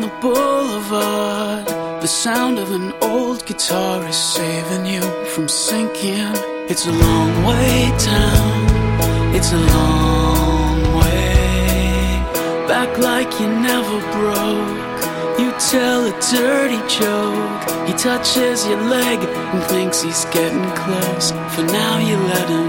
the boulevard, the sound of an old guitar is saving you from sinking. It's a long way down, it's a long way back like you never broke. You tell a dirty joke. He touches your leg and thinks he's getting close. For now, you let him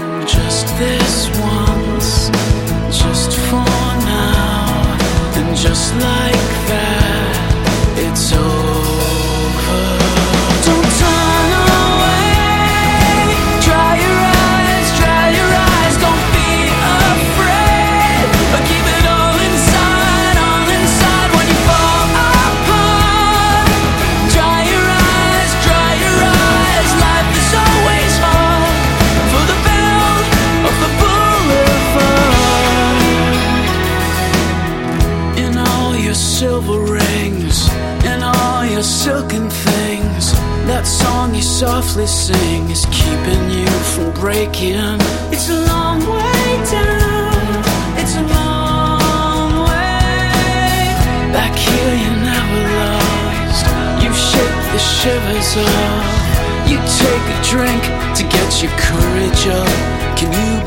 silken things, that song you softly sing is keeping you from breaking. It's a long way down, it's a long way. Back here You're never lost, you shake the shivers off. You take a drink to get your courage up. Can you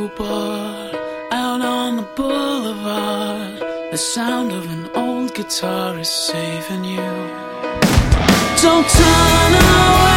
out on the boulevard, the sound of an old guitar is saving you. Don't turn away.